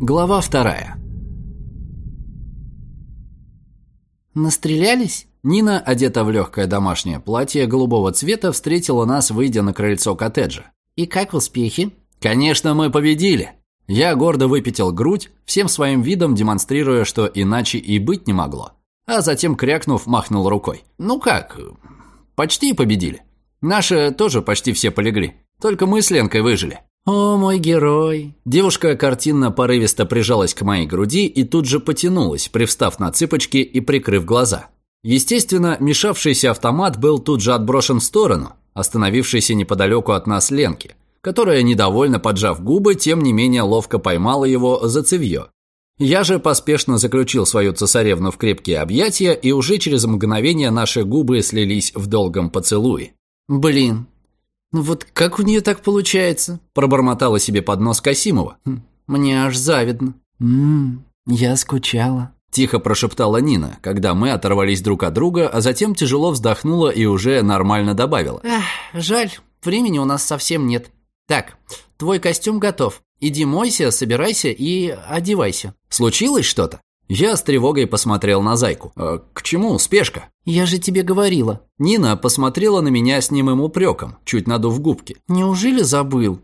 Глава вторая. Настрелялись? Нина, одета в легкое домашнее платье голубого цвета, встретила нас, выйдя на крыльцо коттеджа. И как успехи? Конечно, мы победили. Я гордо выпятил грудь, всем своим видом демонстрируя, что иначе и быть не могло. А затем, крякнув, махнул рукой. Ну как, почти победили. Наши тоже почти все полегли. Только мы с Ленкой выжили. «О, мой герой!» Девушка картинно порывисто прижалась к моей груди и тут же потянулась, привстав на цыпочки и прикрыв глаза. Естественно, мешавшийся автомат был тут же отброшен в сторону, остановившийся неподалеку от нас Ленки, которая, недовольно поджав губы, тем не менее ловко поймала его за цевье. Я же поспешно заключил свою цесаревну в крепкие объятия, и уже через мгновение наши губы слились в долгом поцелуе. «Блин, ну вот как у нее так получается?» Пробормотала себе под нос Касимова. Хм, «Мне аж завидно». «Ммм, я скучала». Тихо прошептала Нина, когда мы оторвались друг от друга, а затем тяжело вздохнула и уже нормально добавила. Эх, жаль, времени у нас совсем нет. Так, твой костюм готов. Иди мойся, собирайся и одевайся. Случилось что-то? Я с тревогой посмотрел на Зайку. «Э, «К чему спешка?» «Я же тебе говорила». Нина посмотрела на меня с немым упреком, чуть надув губки. «Неужели забыл?»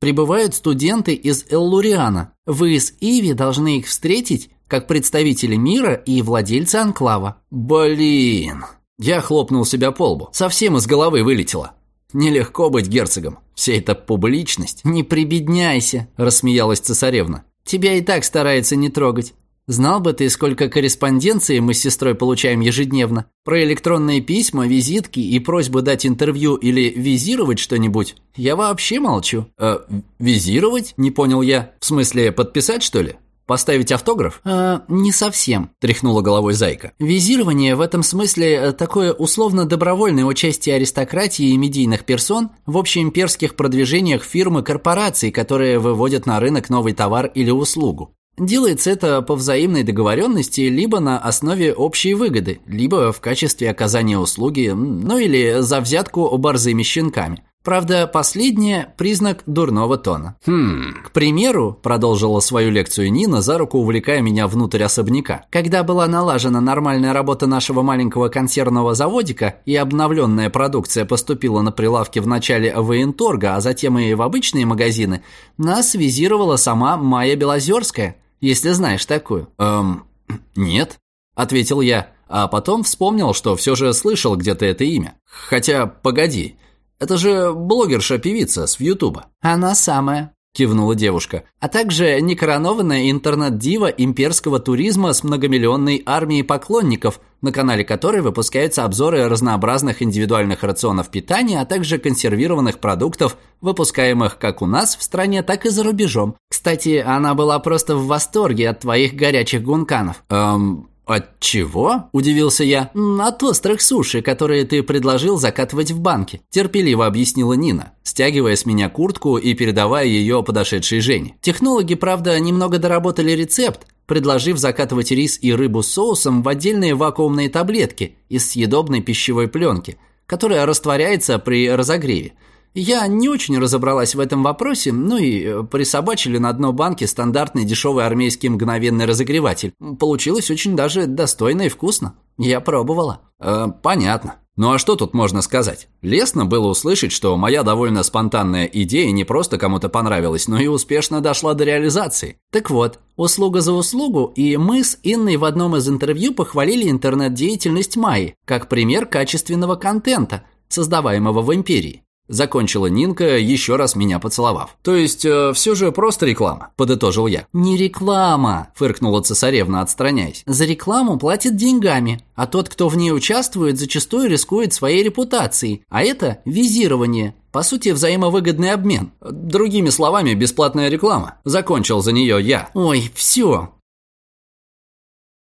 «Прибывают студенты из Эллуриана. Вы с Иви должны их встретить как представители мира и владельцы анклава». «Блин!» Я хлопнул себя по лбу. Совсем из головы вылетело. Нелегко быть герцогом. Вся эта публичность. «Не прибедняйся», – рассмеялась цесаревна. «Тебя и так старается не трогать. Знал бы ты, сколько корреспонденции мы с сестрой получаем ежедневно. Про электронные письма, визитки и просьбы дать интервью или визировать что-нибудь. Я вообще молчу». «Э, визировать?» – не понял я. «В смысле, подписать, что ли?» Поставить автограф? Э, не совсем, тряхнула головой Зайка. Визирование в этом смысле э, такое условно-добровольное участие аристократии и медийных персон в общеимперских продвижениях фирмы корпораций, которые выводят на рынок новый товар или услугу. Делается это по взаимной договоренности либо на основе общей выгоды, либо в качестве оказания услуги, ну или за взятку борзыми щенками. Правда, последнее – признак дурного тона. «Хм...» К примеру, продолжила свою лекцию Нина, за руку увлекая меня внутрь особняка. Когда была налажена нормальная работа нашего маленького консервного заводика и обновленная продукция поступила на прилавки в начале военторга, а затем и в обычные магазины, нас визировала сама Майя Белозерская, если знаешь такую. «Эм, нет», – ответил я, а потом вспомнил, что все же слышал где-то это имя. Хотя, погоди – это же блогерша-певица с Ютуба». «Она самая», – кивнула девушка. «А также некоронованная интернет-дива имперского туризма с многомиллионной армией поклонников, на канале которой выпускаются обзоры разнообразных индивидуальных рационов питания, а также консервированных продуктов, выпускаемых как у нас в стране, так и за рубежом. Кстати, она была просто в восторге от твоих горячих гунканов». «Эм, «От чего?» – удивился я. «От острых суши, которые ты предложил закатывать в банке», – терпеливо объяснила Нина, стягивая с меня куртку и передавая ее подошедшей Жене. Технологи, правда, немного доработали рецепт, предложив закатывать рис и рыбу с соусом в отдельные вакуумные таблетки из съедобной пищевой пленки, которая растворяется при разогреве. Я не очень разобралась в этом вопросе, ну и э, присобачили на дно банки стандартный дешевый армейский мгновенный разогреватель. Получилось очень даже достойно и вкусно. Я пробовала. Э, понятно. Ну а что тут можно сказать? Лестно было услышать, что моя довольно спонтанная идея не просто кому-то понравилась, но и успешно дошла до реализации. Так вот, услуга за услугу, и мы с Инной в одном из интервью похвалили интернет-деятельность Майи как пример качественного контента, создаваемого в империи. Закончила Нинка, еще раз меня поцеловав. «То есть, э, все же просто реклама», – подытожил я. «Не реклама», – фыркнула цесаревна, отстраняясь. «За рекламу платят деньгами, а тот, кто в ней участвует, зачастую рискует своей репутацией. А это визирование, по сути, взаимовыгодный обмен. Другими словами, бесплатная реклама. Закончил за нее я. Ой, все.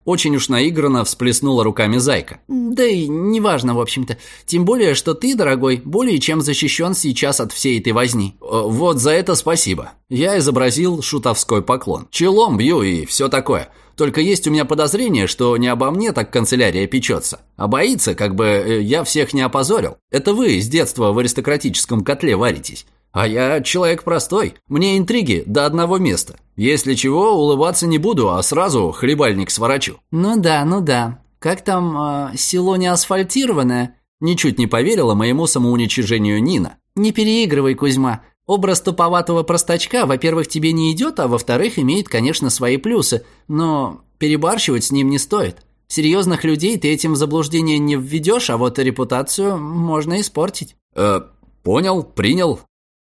Очень уж наигранно всплеснула руками Зайка. «Да и неважно, в общем-то. Тем более, что ты, дорогой, более чем защищен сейчас от всей этой возни». Э, «Вот за это спасибо». Я изобразил шутовской поклон. Челом бью и все такое. Только есть у меня подозрение, что не обо мне так канцелярия печется, а боится, как бы э, я всех не опозорил. Это вы с детства в аристократическом котле варитесь. А я человек простой. Мне интриги до одного места. Если чего, улыбаться не буду, а сразу хлебальник сворачу». «Ну да, ну да. Как там, э, село не асфальтированное?» Ничуть не поверила моему самоуничижению Нина. «Не переигрывай, Кузьма. Образ туповатого простачка, во-первых, тебе не идет, а во-вторых, имеет, конечно, свои плюсы, но перебарщивать с ним не стоит. Серьезных людей ты этим в заблуждение не введешь, а вот репутацию можно испортить». «Э, понял, принял».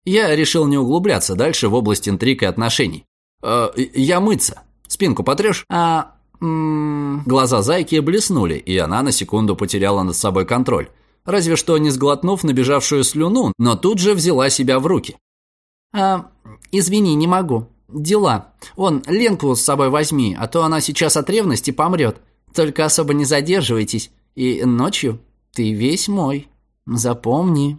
Я решил не углубляться дальше в область интриг и отношений. «Э, я мыться. Спинку потрешь?» «А, м Глаза зайки блеснули, и она на секунду потеряла над собой контроль разве что не сглотнув набежавшую слюну, но тут же взяла себя в руки. «А, извини, не могу. Дела. Вон, Ленку с собой возьми, а то она сейчас от ревности помрет. Только особо не задерживайтесь. И ночью ты весь мой. Запомни».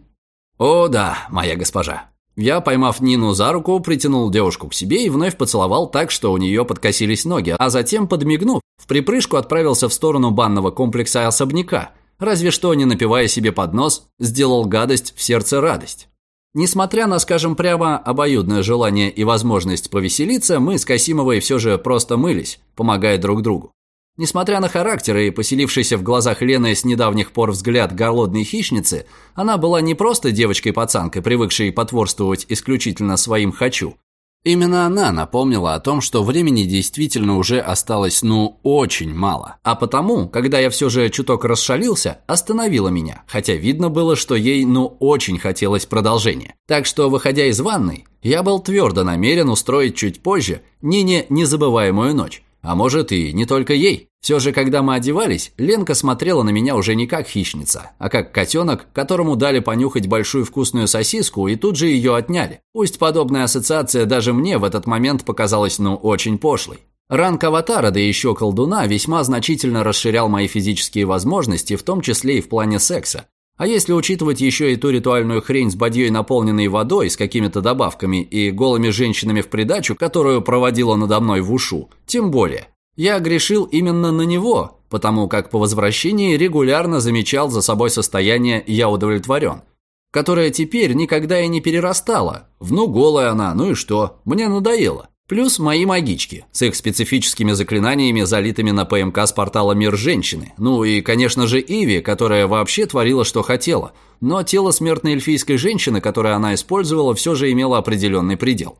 «О да, моя госпожа». Я, поймав Нину за руку, притянул девушку к себе и вновь поцеловал так, что у нее подкосились ноги, а затем, подмигнув, в припрыжку отправился в сторону банного комплекса особняка, разве что, не напивая себе под нос, сделал гадость в сердце радость. Несмотря на, скажем прямо, обоюдное желание и возможность повеселиться, мы с Касимовой все же просто мылись, помогая друг другу. Несмотря на характер и поселившийся в глазах Лены с недавних пор взгляд голодной хищницы, она была не просто девочкой-пацанкой, привыкшей потворствовать исключительно своим «хочу», Именно она напомнила о том, что времени действительно уже осталось, ну, очень мало. А потому, когда я все же чуток расшалился, остановила меня, хотя видно было, что ей, ну, очень хотелось продолжения. Так что, выходя из ванной, я был твердо намерен устроить чуть позже Нине незабываемую ночь. А может и не только ей. Все же, когда мы одевались, Ленка смотрела на меня уже не как хищница, а как котенок, которому дали понюхать большую вкусную сосиску и тут же ее отняли. Пусть подобная ассоциация даже мне в этот момент показалась ну очень пошлой. Ранг аватара, да еще колдуна, весьма значительно расширял мои физические возможности, в том числе и в плане секса. А если учитывать еще и ту ритуальную хрень с бадьей, наполненной водой, с какими-то добавками и голыми женщинами в придачу, которую проводила надо мной в ушу, тем более. Я грешил именно на него, потому как по возвращении регулярно замечал за собой состояние «я удовлетворен», которое теперь никогда и не перерастало. Ну голая она, ну и что, мне надоело. Плюс мои магички с их специфическими заклинаниями, залитыми на ПМК с портала «Мир женщины». Ну и, конечно же, Иви, которая вообще творила, что хотела. Но тело смертной эльфийской женщины, которое она использовала, все же имело определенный предел.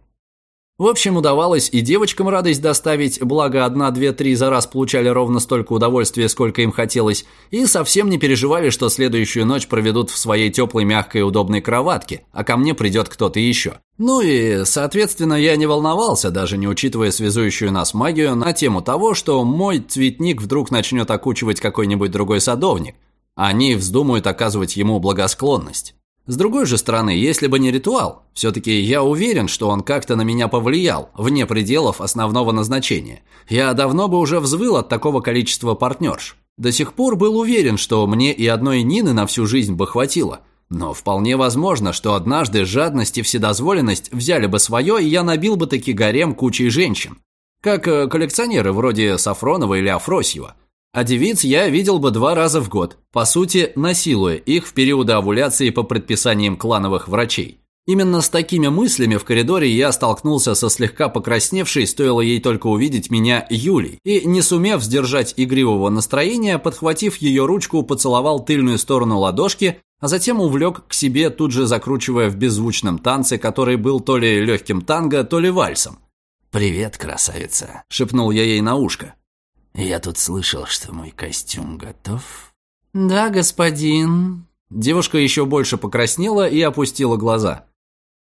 В общем, удавалось и девочкам радость доставить, благо одна, две, три за раз получали ровно столько удовольствия, сколько им хотелось, и совсем не переживали, что следующую ночь проведут в своей теплой, мягкой удобной кроватке, а ко мне придет кто-то еще. Ну и, соответственно, я не волновался, даже не учитывая связующую нас магию, на тему того, что мой цветник вдруг начнет окучивать какой-нибудь другой садовник, а они вздумают оказывать ему благосклонность. С другой же стороны, если бы не ритуал, все-таки я уверен, что он как-то на меня повлиял, вне пределов основного назначения. Я давно бы уже взвыл от такого количества партнерш. До сих пор был уверен, что мне и одной Нины на всю жизнь бы хватило. Но вполне возможно, что однажды жадность и вседозволенность взяли бы свое, и я набил бы таки гарем кучей женщин. Как э, коллекционеры вроде Сафронова или Афросьева – а девиц я видел бы два раза в год, по сути, насилуя их в периоды овуляции по предписаниям клановых врачей. Именно с такими мыслями в коридоре я столкнулся со слегка покрасневшей, стоило ей только увидеть меня, Юлей, и, не сумев сдержать игривого настроения, подхватив ее ручку, поцеловал тыльную сторону ладошки, а затем увлек к себе, тут же закручивая в беззвучном танце, который был то ли легким танго, то ли вальсом. «Привет, красавица», — шепнул я ей на ушко. «Я тут слышал, что мой костюм готов». «Да, господин». Девушка еще больше покраснела и опустила глаза.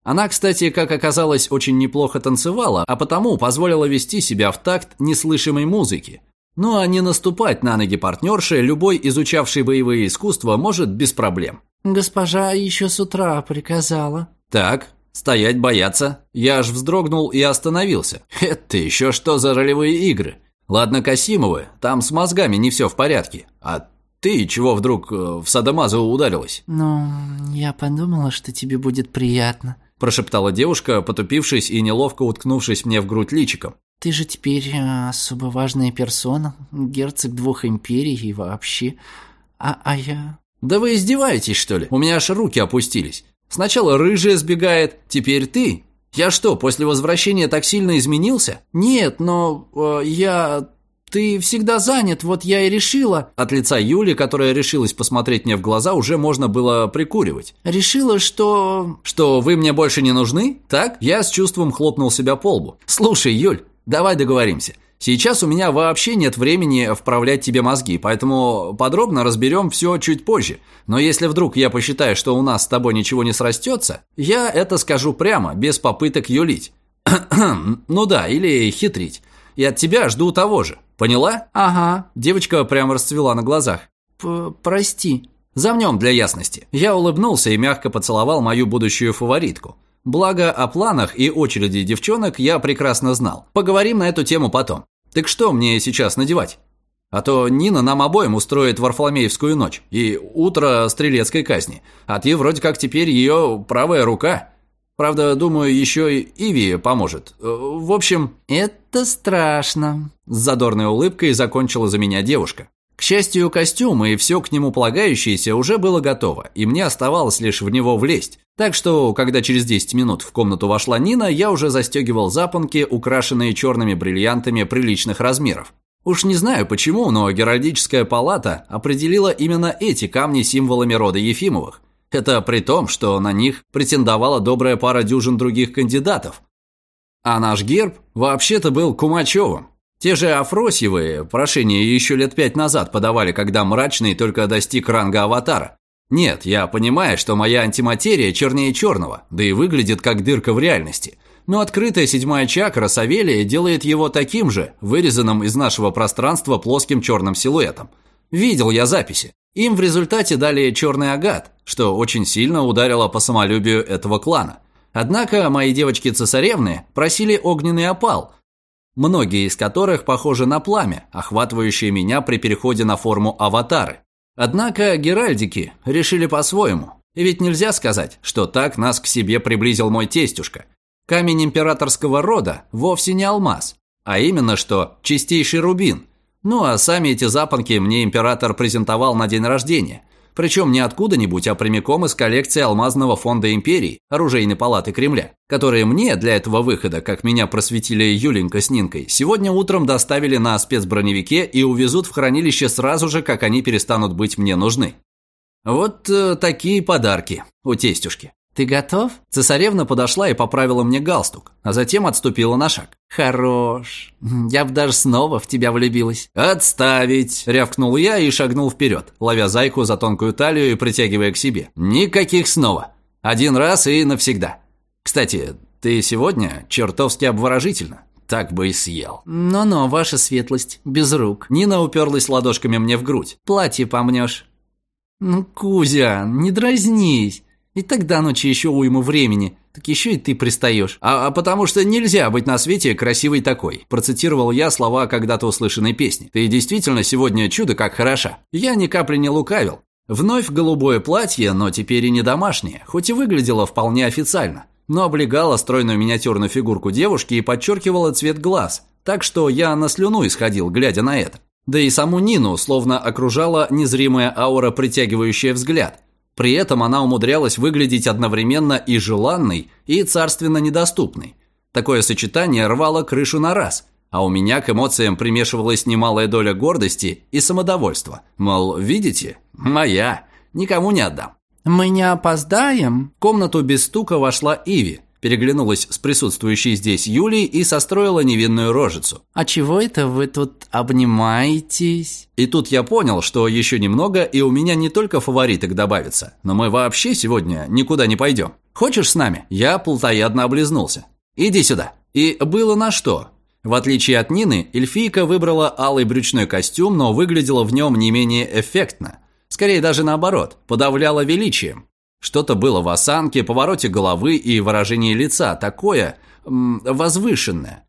Она, кстати, как оказалось, очень неплохо танцевала, а потому позволила вести себя в такт неслышимой музыки. Ну а не наступать на ноги партнерши любой изучавший боевые искусства может без проблем. «Госпожа еще с утра приказала». «Так, стоять бояться». Я аж вздрогнул и остановился. «Это еще что за ролевые игры?» Ладно, Касимовы, там с мозгами не все в порядке. А ты чего вдруг э, в садомазу ударилась? Ну, я подумала, что тебе будет приятно. Прошептала девушка, потупившись и неловко уткнувшись мне в грудь личиком. Ты же теперь э, особо важная персона, герцог двух империй и вообще. А, а я... Да вы издеваетесь, что ли? У меня аж руки опустились. Сначала рыжая сбегает, теперь ты. Я что, после возвращения так сильно изменился? Нет, но э, я... Ты всегда занят, вот я и решила... От лица Юли, которая решилась посмотреть мне в глаза, уже можно было прикуривать. Решила, что... Что вы мне больше не нужны? Так? Я с чувством хлопнул себя по лбу. Слушай, Юль, давай договоримся. Сейчас у меня вообще нет времени вправлять тебе мозги, поэтому подробно разберем все чуть позже. Но если вдруг я посчитаю, что у нас с тобой ничего не срастется, я это скажу прямо, без попыток юлить. ну да, или хитрить. И от тебя жду того же. Поняла? Ага. Девочка прямо расцвела на глазах. П Прости. Замнем для ясности. Я улыбнулся и мягко поцеловал мою будущую фаворитку. Благо, о планах и очереди девчонок я прекрасно знал. Поговорим на эту тему потом. Так что мне сейчас надевать? А то Нина нам обоим устроит Варфоломеевскую ночь и утро стрелецкой казни. А ты вроде как теперь ее правая рука. Правда, думаю, еще и Иви поможет. В общем... Это страшно. С задорной улыбкой закончила за меня девушка. К счастью, костюм и все к нему полагающееся уже было готово, и мне оставалось лишь в него влезть. Так что, когда через 10 минут в комнату вошла Нина, я уже застегивал запонки, украшенные черными бриллиантами приличных размеров. Уж не знаю почему, но Геральдическая палата определила именно эти камни символами рода Ефимовых. Это при том, что на них претендовала добрая пара дюжин других кандидатов. А наш герб вообще-то был Кумачевым. Те же Афросьевы прошения еще лет пять назад подавали, когда мрачный только достиг ранга аватара. Нет, я понимаю, что моя антиматерия чернее черного, да и выглядит как дырка в реальности. Но открытая седьмая чакра Савелия делает его таким же, вырезанным из нашего пространства плоским черным силуэтом. Видел я записи. Им в результате дали черный агат, что очень сильно ударило по самолюбию этого клана. Однако мои девочки-цесаревны просили огненный опал – многие из которых похожи на пламя, охватывающее меня при переходе на форму аватары. Однако геральдики решили по-своему. И ведь нельзя сказать, что так нас к себе приблизил мой тестюшка. Камень императорского рода вовсе не алмаз, а именно что чистейший рубин. Ну а сами эти запонки мне император презентовал на день рождения, причем не откуда-нибудь, а прямиком из коллекции Алмазного фонда империи, оружейной палаты Кремля, которые мне для этого выхода, как меня просветили Юленька с Нинкой, сегодня утром доставили на спецброневике и увезут в хранилище сразу же, как они перестанут быть мне нужны. Вот э, такие подарки у тестюшки. «Ты готов?» Цесаревна подошла и поправила мне галстук, а затем отступила на шаг. «Хорош. Я б даже снова в тебя влюбилась». «Отставить!» – рявкнул я и шагнул вперед, ловя зайку за тонкую талию и притягивая к себе. «Никаких снова. Один раз и навсегда. Кстати, ты сегодня чертовски обворожительно. Так бы и съел». «Но-но, ваша светлость, без рук». Нина уперлась ладошками мне в грудь. «Платье помнешь». «Ну, Кузя, не дразнись». И тогда ночи еще уйму времени, так еще и ты пристаешь. А, а потому что нельзя быть на свете красивой такой. Процитировал я слова когда-то услышанной песни. Ты действительно сегодня чудо как хороша. Я ни капли не лукавил. Вновь голубое платье, но теперь и не домашнее, хоть и выглядело вполне официально, но облегало стройную миниатюрную фигурку девушки и подчеркивало цвет глаз, так что я на слюну исходил, глядя на это. Да и саму Нину словно окружала незримая аура, притягивающая взгляд – при этом она умудрялась выглядеть одновременно и желанной, и царственно недоступной. Такое сочетание рвало крышу на раз, а у меня к эмоциям примешивалась немалая доля гордости и самодовольства. Мол, видите, моя, никому не отдам. «Мы не опоздаем?» В комнату без стука вошла Иви, переглянулась с присутствующей здесь Юлей и состроила невинную рожицу. «А чего это вы тут обнимаетесь?» И тут я понял, что еще немного, и у меня не только фавориток добавится, но мы вообще сегодня никуда не пойдем. Хочешь с нами? Я плотоядно облизнулся. Иди сюда. И было на что. В отличие от Нины, эльфийка выбрала алый брючной костюм, но выглядела в нем не менее эффектно. Скорее даже наоборот, подавляла величием. Что-то было в осанке, повороте головы и выражении лица такое возвышенное.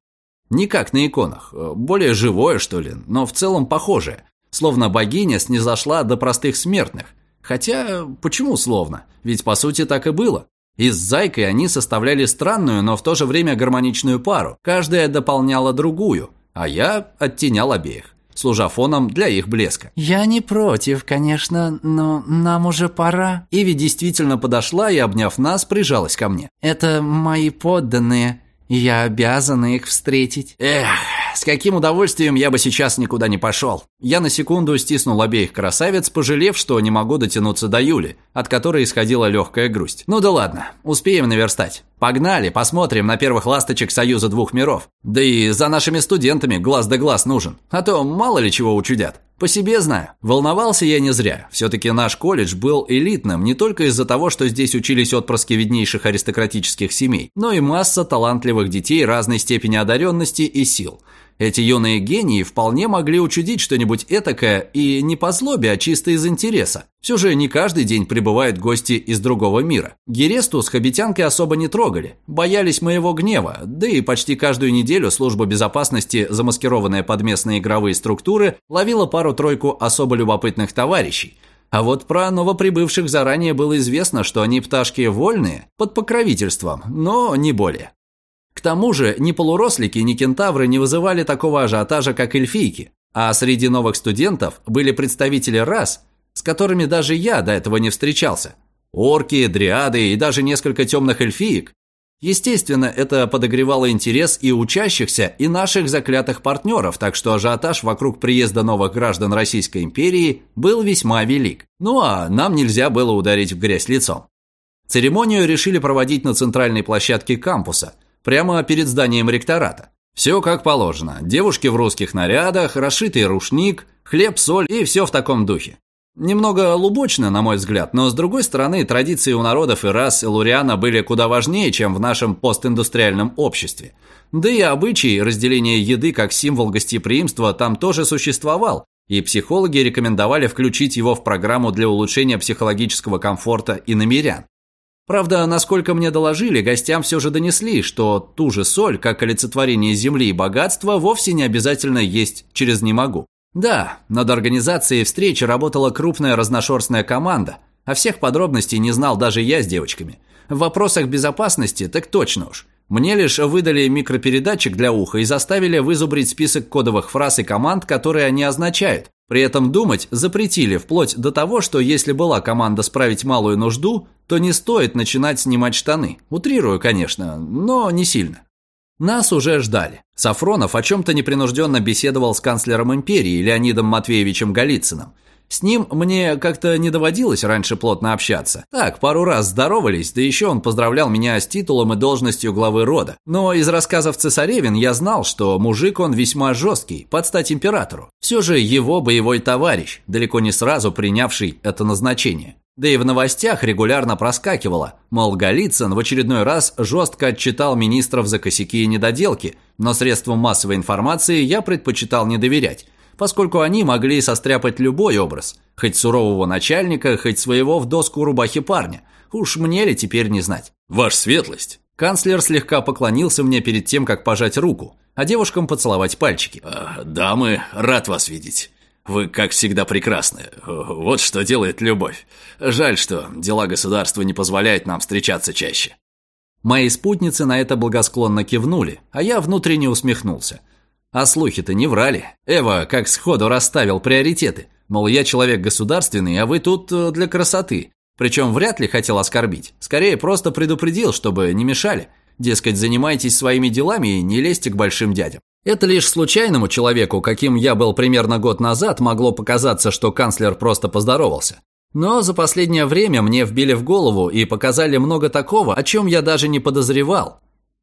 Не как на иконах, э, более живое, что ли, но в целом похожее. Словно богиня снизошла до простых смертных. Хотя, почему словно? Ведь по сути так и было. И с Зайкой они составляли странную, но в то же время гармоничную пару. Каждая дополняла другую, а я оттенял обеих. Служа фоном для их блеска. «Я не против, конечно, но нам уже пора». Иви действительно подошла и, обняв нас, прижалась ко мне. «Это мои подданные, и я обязана их встретить». «Эх, с каким удовольствием я бы сейчас никуда не пошел». Я на секунду стиснул обеих красавиц, пожалев, что не могу дотянуться до Юли, от которой исходила легкая грусть. Ну да ладно, успеем наверстать. Погнали, посмотрим на первых ласточек Союза двух миров. Да и за нашими студентами глаз да глаз нужен, а то мало ли чего учудят. По себе знаю. Волновался я не зря. Все-таки наш колледж был элитным не только из-за того, что здесь учились отпрыски виднейших аристократических семей, но и масса талантливых детей разной степени одаренности и сил. Эти юные гении вполне могли учудить что-нибудь этакое и не по злобе, а чисто из интереса. Все же не каждый день прибывают гости из другого мира. Гересту с хабитянкой особо не трогали, боялись моего гнева, да и почти каждую неделю служба безопасности, замаскированная под местные игровые структуры, ловила пару-тройку особо любопытных товарищей. А вот про новоприбывших заранее было известно, что они пташки вольные, под покровительством, но не более. К тому же ни полурослики, ни кентавры не вызывали такого ажиотажа, как эльфийки, а среди новых студентов были представители рас, с которыми даже я до этого не встречался. Орки, дриады и даже несколько темных эльфиек. Естественно, это подогревало интерес и учащихся, и наших заклятых партнеров, так что ажиотаж вокруг приезда новых граждан Российской империи был весьма велик. Ну а нам нельзя было ударить в грязь лицом. Церемонию решили проводить на центральной площадке кампуса – прямо перед зданием ректората. Все как положено. Девушки в русских нарядах, расшитый рушник, хлеб, соль и все в таком духе. Немного лубочно, на мой взгляд, но с другой стороны, традиции у народов и рас Луриана были куда важнее, чем в нашем постиндустриальном обществе. Да и обычай разделения еды как символ гостеприимства там тоже существовал, и психологи рекомендовали включить его в программу для улучшения психологического комфорта и намерян. Правда, насколько мне доложили, гостям все же донесли, что ту же соль, как олицетворение земли и богатства, вовсе не обязательно есть через «не могу». Да, над организацией встречи работала крупная разношерстная команда, а всех подробностей не знал даже я с девочками. В вопросах безопасности так точно уж. Мне лишь выдали микропередатчик для уха и заставили вызубрить список кодовых фраз и команд, которые они означают. При этом думать запретили, вплоть до того, что если была команда справить малую нужду, то не стоит начинать снимать штаны. Утрирую, конечно, но не сильно. Нас уже ждали. Сафронов о чем-то непринужденно беседовал с канцлером империи Леонидом Матвеевичем Голицыным – с ним мне как-то не доводилось раньше плотно общаться. Так, пару раз здоровались, да еще он поздравлял меня с титулом и должностью главы рода. Но из рассказов цесаревин я знал, что мужик он весьма жесткий, под стать императору. Все же его боевой товарищ, далеко не сразу принявший это назначение. Да и в новостях регулярно проскакивало, мол, Голицын в очередной раз жестко отчитал министров за косяки и недоделки, но средствам массовой информации я предпочитал не доверять поскольку они могли состряпать любой образ, хоть сурового начальника, хоть своего в доску рубахи парня. Уж мне ли теперь не знать? Ваша светлость. Канцлер слегка поклонился мне перед тем, как пожать руку, а девушкам поцеловать пальчики. А, «Дамы, рад вас видеть. Вы, как всегда, прекрасны. Вот что делает любовь. Жаль, что дела государства не позволяют нам встречаться чаще». Мои спутницы на это благосклонно кивнули, а я внутренне усмехнулся. А слухи-то не врали. Эва как сходу расставил приоритеты. Мол, я человек государственный, а вы тут э, для красоты. Причем вряд ли хотел оскорбить. Скорее, просто предупредил, чтобы не мешали. Дескать, занимайтесь своими делами и не лезьте к большим дядям. Это лишь случайному человеку, каким я был примерно год назад, могло показаться, что канцлер просто поздоровался. Но за последнее время мне вбили в голову и показали много такого, о чем я даже не подозревал.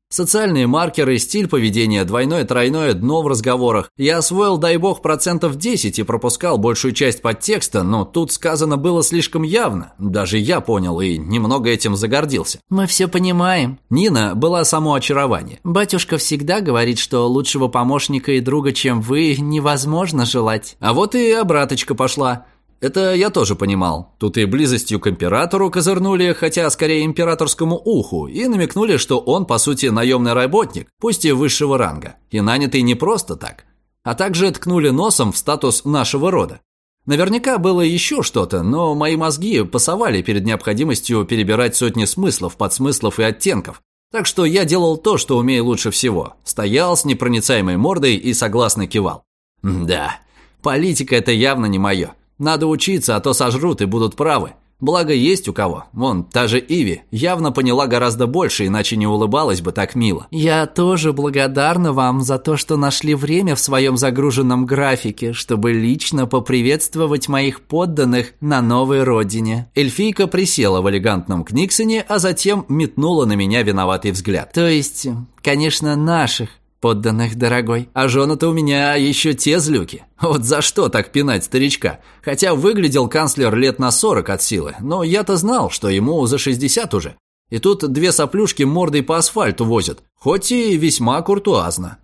Социальные маркеры, стиль поведения, двойное-тройное дно в разговорах. Я освоил, дай бог, процентов 10 и пропускал большую часть подтекста, но тут сказано было слишком явно. Даже я понял и немного этим загордился. «Мы все понимаем». Нина была само очарование. «Батюшка всегда говорит, что лучшего помощника и друга, чем вы, невозможно желать». А вот и обраточка пошла. Это я тоже понимал. Тут и близостью к императору козырнули, хотя скорее императорскому уху, и намекнули, что он, по сути, наемный работник, пусть и высшего ранга, и нанятый не просто так. А также ткнули носом в статус нашего рода. Наверняка было еще что-то, но мои мозги пасовали перед необходимостью перебирать сотни смыслов, подсмыслов и оттенков. Так что я делал то, что умею лучше всего. Стоял с непроницаемой мордой и согласно кивал. «Да, Политика – это явно не мое. Надо учиться, а то сожрут и будут правы. Благо есть у кого. Вон, та же Иви явно поняла гораздо больше, иначе не улыбалась бы так мило. «Я тоже благодарна вам за то, что нашли время в своем загруженном графике, чтобы лично поприветствовать моих подданных на новой родине». Эльфийка присела в элегантном книгсоне, а затем метнула на меня виноватый взгляд. «То есть, конечно, наших подданных, дорогой. А жены-то у меня еще те злюки. Вот за что так пинать старичка? Хотя выглядел канцлер лет на сорок от силы, но я-то знал, что ему за шестьдесят уже. И тут две соплюшки мордой по асфальту возят, хоть и весьма куртуазно.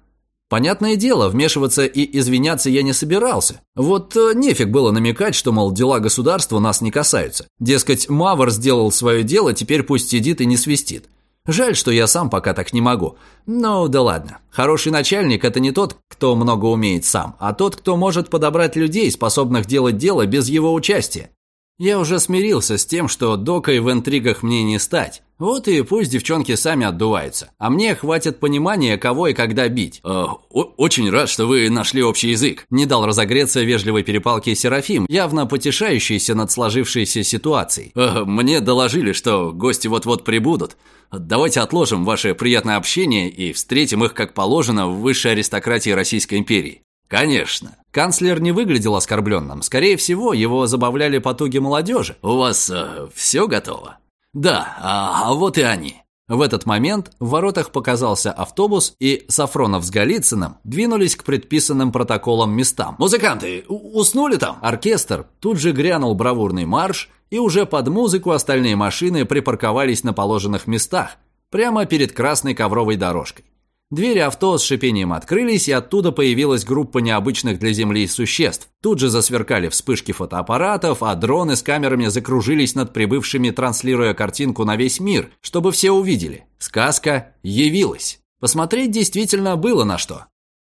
Понятное дело, вмешиваться и извиняться я не собирался. Вот э, нефиг было намекать, что, мол, дела государства нас не касаются. Дескать, Мавр сделал свое дело, теперь пусть сидит и не свистит. Жаль, что я сам пока так не могу. Ну, да ладно. Хороший начальник – это не тот, кто много умеет сам, а тот, кто может подобрать людей, способных делать дело без его участия. Я уже смирился с тем, что докой в интригах мне не стать. Вот и пусть девчонки сами отдуваются. А мне хватит понимания, кого и когда бить. Э, «Очень рад, что вы нашли общий язык», – не дал разогреться вежливой перепалке Серафим, явно потешающийся над сложившейся ситуацией. Э, «Мне доложили, что гости вот-вот прибудут. Давайте отложим ваше приятное общение и встретим их, как положено, в высшей аристократии Российской империи». «Конечно». Канцлер не выглядел оскорбленным. Скорее всего, его забавляли потуги молодежи. «У вас э, все готово?» «Да, а, а вот и они». В этот момент в воротах показался автобус, и Сафронов с Голицыным двинулись к предписанным протоколам местам. «Музыканты, уснули там?» Оркестр тут же грянул бравурный марш, и уже под музыку остальные машины припарковались на положенных местах, прямо перед красной ковровой дорожкой. Двери авто с шипением открылись, и оттуда появилась группа необычных для Земли существ. Тут же засверкали вспышки фотоаппаратов, а дроны с камерами закружились над прибывшими, транслируя картинку на весь мир, чтобы все увидели. Сказка явилась. Посмотреть действительно было на что.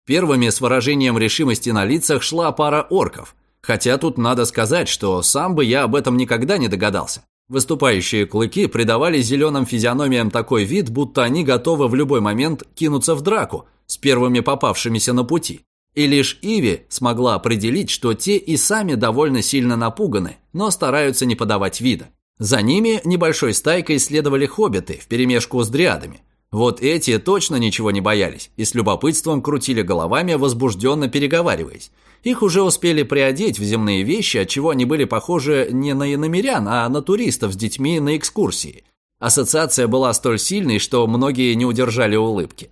Первыми с выражением решимости на лицах шла пара орков. Хотя тут надо сказать, что сам бы я об этом никогда не догадался. Выступающие клыки придавали зеленым физиономиям такой вид, будто они готовы в любой момент кинуться в драку с первыми попавшимися на пути. И лишь Иви смогла определить, что те и сами довольно сильно напуганы, но стараются не подавать вида. За ними небольшой стайкой следовали хоббиты вперемешку с дриадами. Вот эти точно ничего не боялись и с любопытством крутили головами, возбужденно переговариваясь. Их уже успели приодеть в земные вещи, отчего они были похожи не на иномерян, а на туристов с детьми на экскурсии. Ассоциация была столь сильной, что многие не удержали улыбки.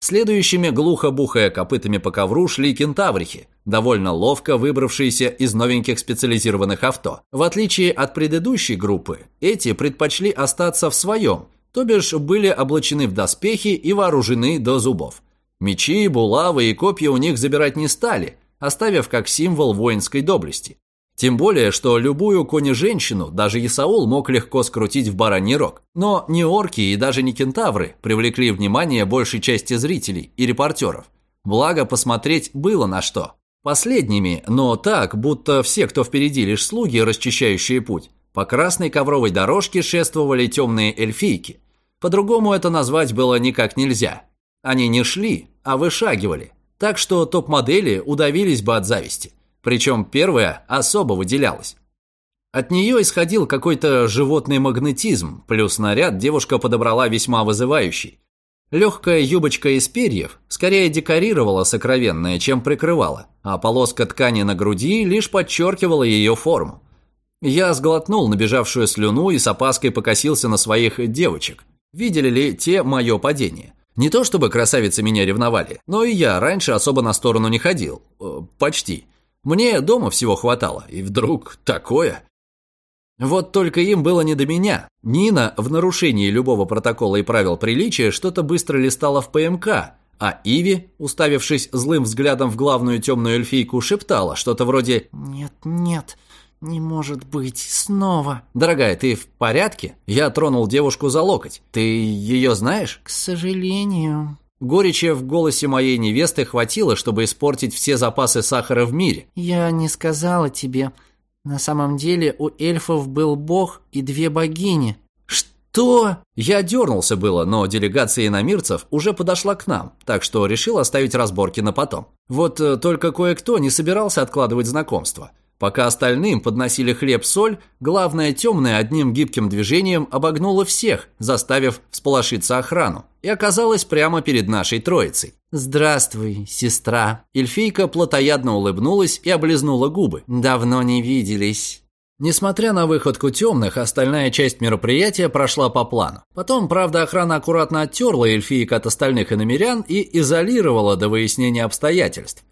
Следующими, глухо бухая копытами по ковру, шли кентаврихи, довольно ловко выбравшиеся из новеньких специализированных авто. В отличие от предыдущей группы, эти предпочли остаться в своем, то бишь были облачены в доспехи и вооружены до зубов. Мечи, булавы и копья у них забирать не стали, оставив как символ воинской доблести. Тем более, что любую кони-женщину даже Исаул мог легко скрутить в бараний рог. Но ни орки и даже не кентавры привлекли внимание большей части зрителей и репортеров. Благо, посмотреть было на что. Последними, но так, будто все, кто впереди, лишь слуги, расчищающие путь, по красной ковровой дорожке шествовали темные эльфийки. По-другому это назвать было никак нельзя. Они не шли, а вышагивали, так что топ-модели удавились бы от зависти. Причем первая особо выделялась. От нее исходил какой-то животный магнетизм, плюс наряд девушка подобрала весьма вызывающий. Легкая юбочка из перьев скорее декорировала сокровенное, чем прикрывала, а полоска ткани на груди лишь подчеркивала ее форму. Я сглотнул набежавшую слюну и с опаской покосился на своих девочек. Видели ли те мое падение? Не то чтобы красавицы меня ревновали, но и я раньше особо на сторону не ходил. Э, почти. Мне дома всего хватало, и вдруг такое. Вот только им было не до меня. Нина в нарушении любого протокола и правил приличия что-то быстро листала в ПМК, а Иви, уставившись злым взглядом в главную темную эльфийку, шептала что-то вроде «Нет, нет, «Не может быть, снова!» «Дорогая, ты в порядке?» Я тронул девушку за локоть. «Ты ее знаешь?» «К сожалению...» Горечи в голосе моей невесты хватило, чтобы испортить все запасы сахара в мире. «Я не сказала тебе. На самом деле у эльфов был бог и две богини». «Что?» Я дернулся было, но делегация иномирцев уже подошла к нам, так что решил оставить разборки на потом. Вот э, только кое-кто не собирался откладывать знакомство. Пока остальным подносили хлеб-соль, главное темное одним гибким движением обогнуло всех, заставив всполошиться охрану, и оказалась прямо перед нашей троицей. «Здравствуй, сестра!» Эльфийка плотоядно улыбнулась и облизнула губы. «Давно не виделись». Несмотря на выходку темных, остальная часть мероприятия прошла по плану. Потом, правда, охрана аккуратно оттерла эльфиек от остальных иномерян и изолировала до выяснения обстоятельств.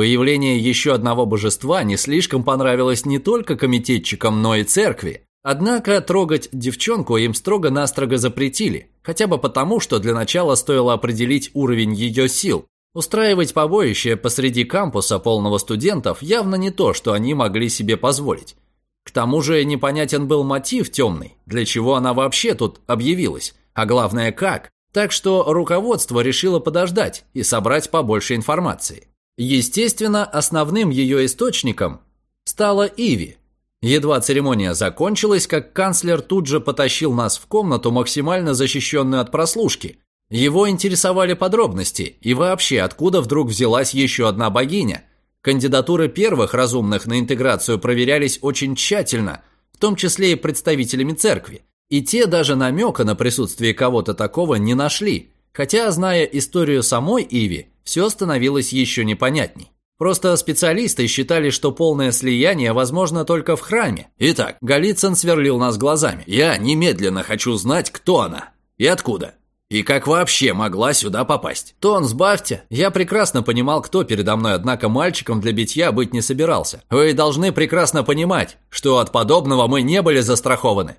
Появление еще одного божества не слишком понравилось не только комитетчикам, но и церкви. Однако трогать девчонку им строго-настрого запретили, хотя бы потому, что для начала стоило определить уровень ее сил. Устраивать побоище посреди кампуса полного студентов явно не то, что они могли себе позволить. К тому же непонятен был мотив темный, для чего она вообще тут объявилась, а главное как. Так что руководство решило подождать и собрать побольше информации. Естественно, основным ее источником стала Иви. Едва церемония закончилась, как канцлер тут же потащил нас в комнату, максимально защищенную от прослушки. Его интересовали подробности и вообще, откуда вдруг взялась еще одна богиня – Кандидатуры первых разумных на интеграцию проверялись очень тщательно, в том числе и представителями церкви. И те даже намека на присутствие кого-то такого не нашли, хотя, зная историю самой Иви, все становилось еще непонятней. Просто специалисты считали, что полное слияние возможно только в храме. Итак, Голицын сверлил нас глазами. «Я немедленно хочу знать, кто она и откуда». И как вообще могла сюда попасть? Тон сбавьте. Я прекрасно понимал, кто передо мной, однако мальчиком для битья быть не собирался. Вы должны прекрасно понимать, что от подобного мы не были застрахованы.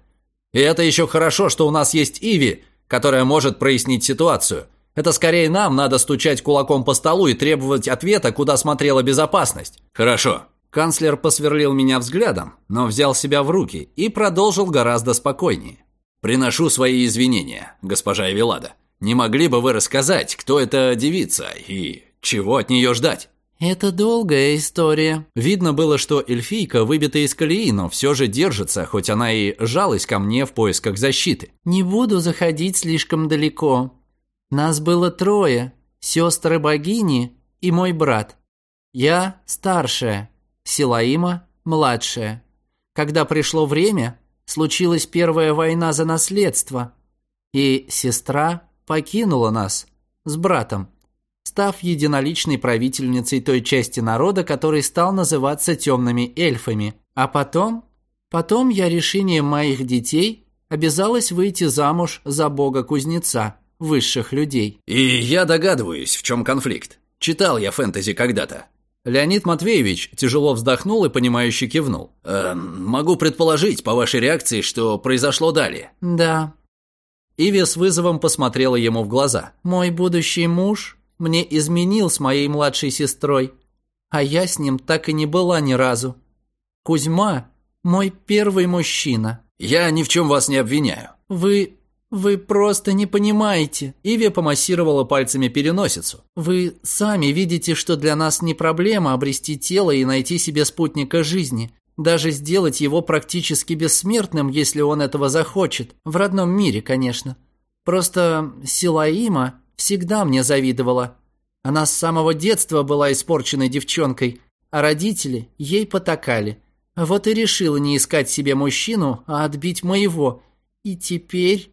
И это еще хорошо, что у нас есть Иви, которая может прояснить ситуацию. Это скорее нам надо стучать кулаком по столу и требовать ответа, куда смотрела безопасность. Хорошо. Канцлер посверлил меня взглядом, но взял себя в руки и продолжил гораздо спокойнее. «Приношу свои извинения, госпожа Эвелада. Не могли бы вы рассказать, кто эта девица и чего от нее ждать?» «Это долгая история». Видно было, что эльфийка выбита из колеи, но все же держится, хоть она и жалась ко мне в поисках защиты. «Не буду заходить слишком далеко. Нас было трое, сестры богини и мой брат. Я старшая, Силаима младшая. Когда пришло время, случилась первая война за наследство, и сестра покинула нас с братом, став единоличной правительницей той части народа, который стал называться темными эльфами. А потом, потом я решением моих детей обязалась выйти замуж за бога-кузнеца, высших людей. И я догадываюсь, в чем конфликт. Читал я фэнтези когда-то. Леонид Матвеевич тяжело вздохнул и понимающе кивнул. «Э, «Могу предположить по вашей реакции, что произошло далее». «Да». Иви с вызовом посмотрела ему в глаза. «Мой будущий муж мне изменил с моей младшей сестрой, а я с ним так и не была ни разу. Кузьма – мой первый мужчина». «Я ни в чем вас не обвиняю». «Вы «Вы просто не понимаете». Иви помассировала пальцами переносицу. «Вы сами видите, что для нас не проблема обрести тело и найти себе спутника жизни. Даже сделать его практически бессмертным, если он этого захочет. В родном мире, конечно. Просто Силаима всегда мне завидовала. Она с самого детства была испорченной девчонкой, а родители ей потакали. Вот и решила не искать себе мужчину, а отбить моего. И теперь...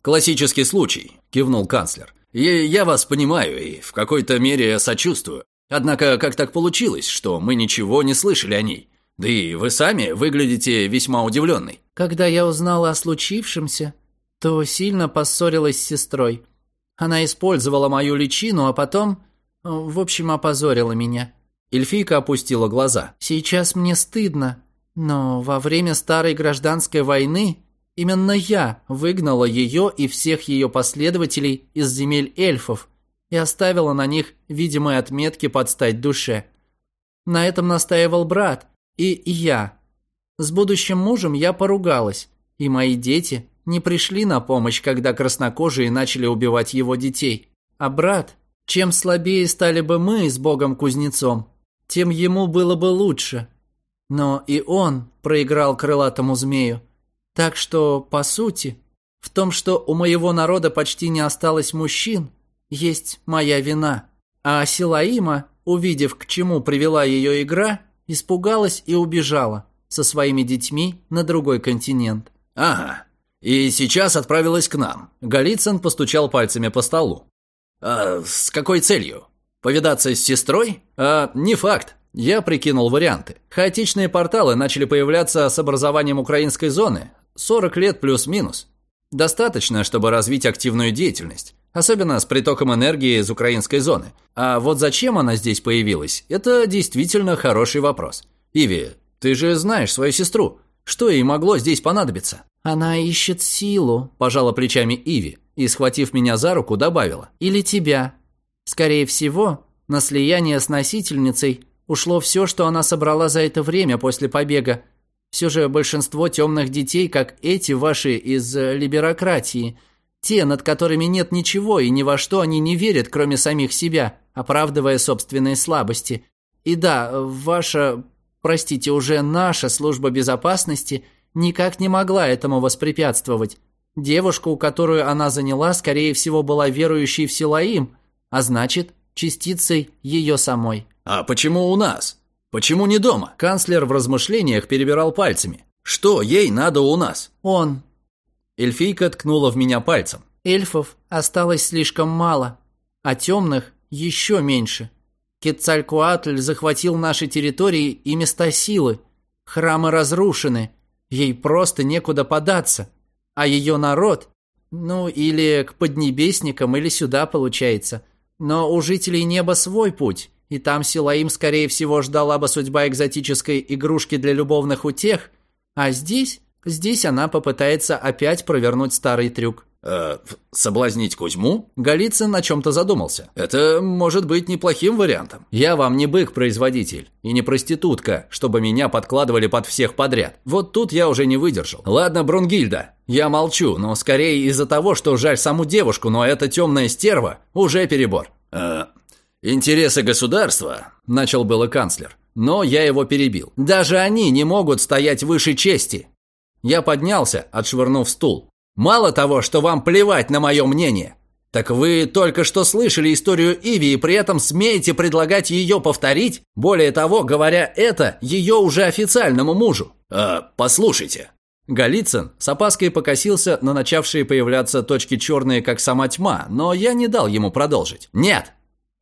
«Классический случай», – кивнул канцлер. Я, «Я вас понимаю и в какой-то мере сочувствую. Однако как так получилось, что мы ничего не слышали о ней? Да и вы сами выглядите весьма удивленной». «Когда я узнала о случившемся, то сильно поссорилась с сестрой. Она использовала мою личину, а потом, в общем, опозорила меня». Эльфийка опустила глаза. «Сейчас мне стыдно, но во время старой гражданской войны Именно я выгнала ее и всех ее последователей из земель эльфов и оставила на них видимые отметки под стать душе. На этом настаивал брат и я. С будущим мужем я поругалась, и мои дети не пришли на помощь, когда краснокожие начали убивать его детей. А брат, чем слабее стали бы мы с богом-кузнецом, тем ему было бы лучше. Но и он проиграл крылатому змею. Так что, по сути, В том, что у моего народа почти не осталось мужчин, есть моя вина. А Силаима, увидев, к чему привела ее игра, испугалась и убежала со своими детьми на другой континент. «Ага, и сейчас отправилась к нам». Голицын постучал пальцами по столу. «А с какой целью? Повидаться с сестрой? А, не факт. Я прикинул варианты. Хаотичные порталы начали появляться с образованием украинской зоны. 40 лет плюс-минус. Достаточно, чтобы развить активную деятельность. Особенно с притоком энергии из украинской зоны. А вот зачем она здесь появилась, это действительно хороший вопрос. Иви, ты же знаешь свою сестру. Что ей могло здесь понадобиться? Она ищет силу, пожала плечами Иви и, схватив меня за руку, добавила. Или тебя. Скорее всего, на слияние с носительницей ушло все, что она собрала за это время после побега. Все же большинство темных детей, как эти ваши из э, либерократии, те, над которыми нет ничего и ни во что они не верят, кроме самих себя, оправдывая собственные слабости. И да, ваша, простите, уже наша служба безопасности никак не могла этому воспрепятствовать. Девушку, которую она заняла, скорее всего, была верующей в Силаим, а значит, частицей ее самой. «А почему у нас? Почему не дома?» Канцлер в размышлениях перебирал пальцами. «Что ей надо у нас?» «Он». Эльфийка ткнула в меня пальцем. «Эльфов осталось слишком мало, а темных еще меньше. Кетцалькуатль захватил наши территории и места силы. Храмы разрушены, ей просто некуда податься. А ее народ, ну или к поднебесникам, или сюда получается. Но у жителей неба свой путь, и там Силаим, скорее всего, ждала бы судьба экзотической игрушки для любовных утех, а здесь, здесь она попытается опять провернуть старый трюк. Э, соблазнить Кузьму? Голицын на чем-то задумался. Это может быть неплохим вариантом. Я вам не бык-производитель и не проститутка, чтобы меня подкладывали под всех подряд. Вот тут я уже не выдержал. Ладно, Брунгильда, я молчу, но скорее из-за того, что жаль саму девушку, но эта темная стерва уже перебор. Э, «Интересы государства», – начал было канцлер, но я его перебил. «Даже они не могут стоять выше чести». Я поднялся, отшвырнув стул. «Мало того, что вам плевать на мое мнение, так вы только что слышали историю Иви и при этом смеете предлагать ее повторить? Более того, говоря это ее уже официальному мужу. «Э, послушайте». Голицын с опаской покосился на начавшие появляться точки черные, как сама тьма, но я не дал ему продолжить. «Нет,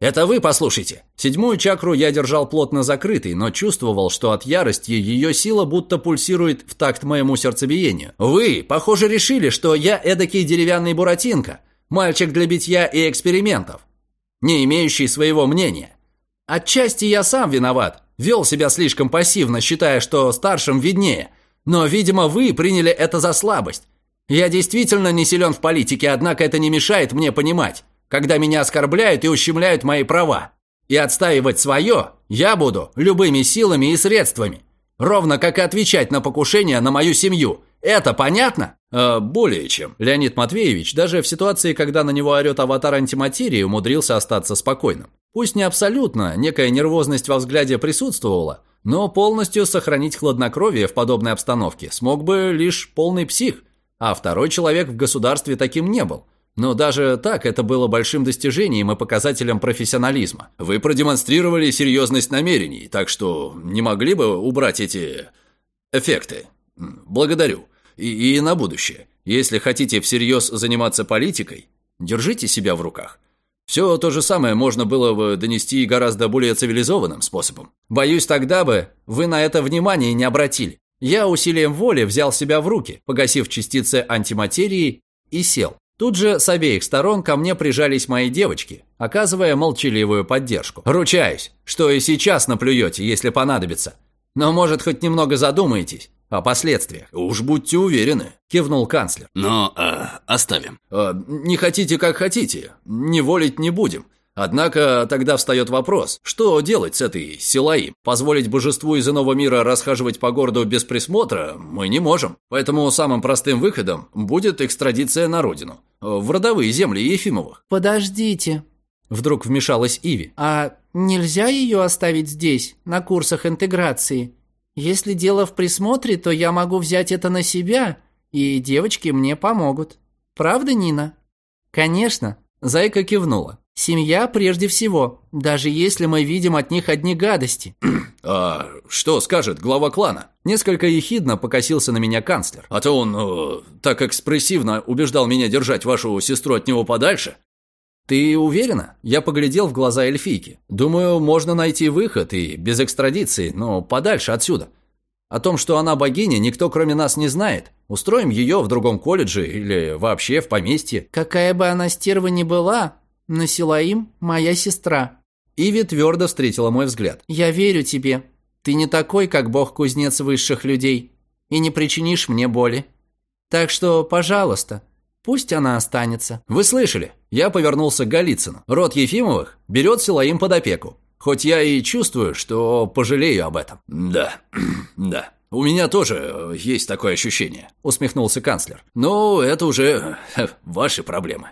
это вы послушайте. Седьмую чакру я держал плотно закрытой, но чувствовал, что от ярости ее сила будто пульсирует в такт моему сердцебиению. Вы, похоже, решили, что я эдакий деревянный буратинка, мальчик для битья и экспериментов, не имеющий своего мнения. Отчасти я сам виноват, вел себя слишком пассивно, считая, что старшим виднее, но, видимо, вы приняли это за слабость. Я действительно не силен в политике, однако это не мешает мне понимать когда меня оскорбляют и ущемляют мои права. И отстаивать свое я буду любыми силами и средствами. Ровно как и отвечать на покушение на мою семью. Это понятно? Э, более чем. Леонид Матвеевич даже в ситуации, когда на него орет аватар антиматерии, умудрился остаться спокойным. Пусть не абсолютно, некая нервозность во взгляде присутствовала, но полностью сохранить хладнокровие в подобной обстановке смог бы лишь полный псих, а второй человек в государстве таким не был. Но даже так это было большим достижением и показателем профессионализма. Вы продемонстрировали серьезность намерений, так что не могли бы убрать эти эффекты? Благодарю. И, и на будущее. Если хотите всерьез заниматься политикой, держите себя в руках. Все то же самое можно было бы донести гораздо более цивилизованным способом. Боюсь, тогда бы вы на это внимание не обратили. Я усилием воли взял себя в руки, погасив частицы антиматерии и сел. Тут же с обеих сторон ко мне прижались мои девочки, оказывая молчаливую поддержку. Ручаюсь, что и сейчас наплюете, если понадобится. Но, может, хоть немного задумаетесь о последствиях. Уж будьте уверены, кивнул канцлер. Но э, оставим. Э, не хотите, как хотите. Не волить не будем. Однако тогда встает вопрос, что делать с этой силой? Позволить божеству из иного мира расхаживать по городу без присмотра мы не можем. Поэтому самым простым выходом будет экстрадиция на родину, в родовые земли Ефимовых. «Подождите», – вдруг вмешалась Иви. «А нельзя ее оставить здесь, на курсах интеграции? Если дело в присмотре, то я могу взять это на себя, и девочки мне помогут». Правда, Нина? Конечно. Зайка кивнула. Семья прежде всего, даже если мы видим от них одни гадости. А что скажет глава клана? Несколько ехидно покосился на меня канцлер. А то он э, так экспрессивно убеждал меня держать вашу сестру от него подальше. Ты уверена? Я поглядел в глаза эльфийки. Думаю, можно найти выход и без экстрадиции, но подальше отсюда. О том, что она богиня, никто кроме нас не знает. Устроим ее в другом колледже или вообще в поместье. Какая бы она стерва ни была, но Силаим – моя сестра. Иви твердо встретила мой взгляд. «Я верю тебе. Ты не такой, как бог-кузнец высших людей, и не причинишь мне боли. Так что, пожалуйста, пусть она останется». «Вы слышали?» Я повернулся к Голицыну. Род Ефимовых берет Силаим под опеку. Хоть я и чувствую, что пожалею об этом. «Да, да, у меня тоже есть такое ощущение», усмехнулся канцлер. «Но это уже ваши проблемы».